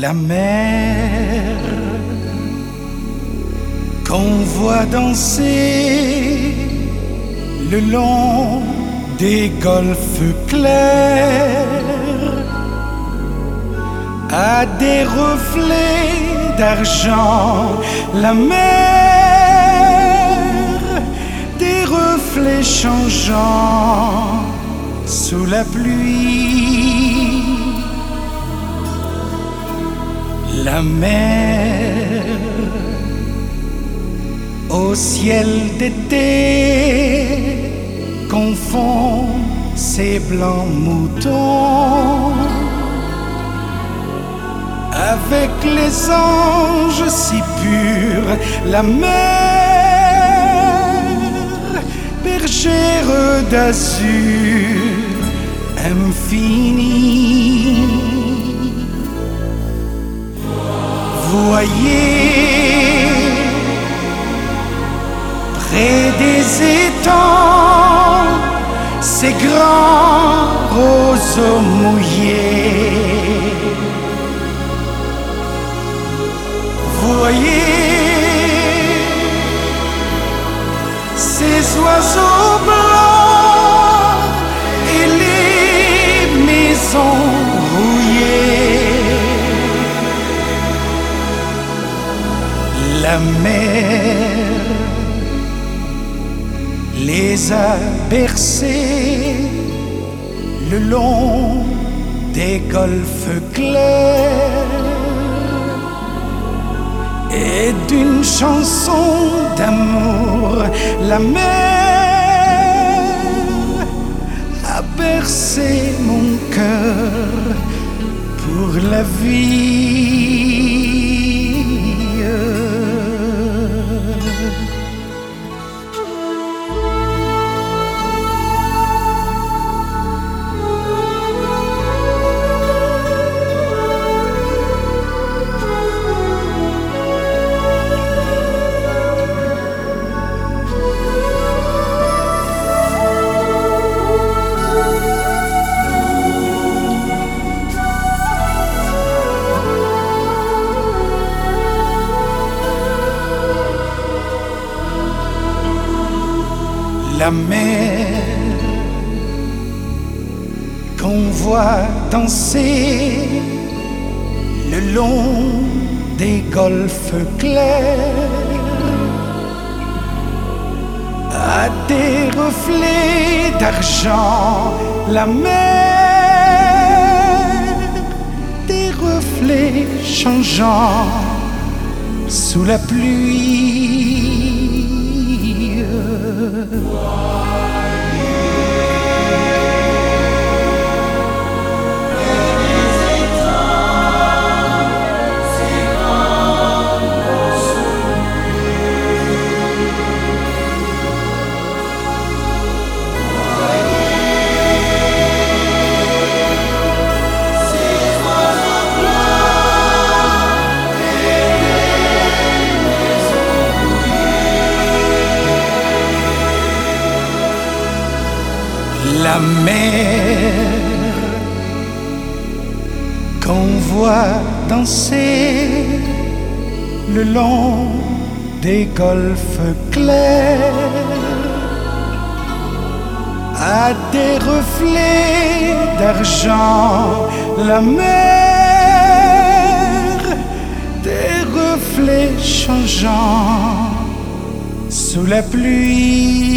la mer qu'on voit danser le long des golfes clairs à des reflets d'argent. La mer des reflets changeants sous la pluie la mer au ciel d'été confond ses blancs moutons avec les anges si purs, la mer, bergère d'azur infini. Voyez près des étangs ces grands roseaux mouillés. Voyez ces oiseaux La mer les a bercés le long des golfes clairs et d'une chanson d'amour la mer a bercé mon cœur pour la vie. La mer qu'on voit danser le long des golfes clairs. À des reflets d'argent la mer des reflets changeants sous la pluie la mer qu'on voit danser le long des golfes clairs. À des reflets d'argent la mer des reflets changeants sous la pluie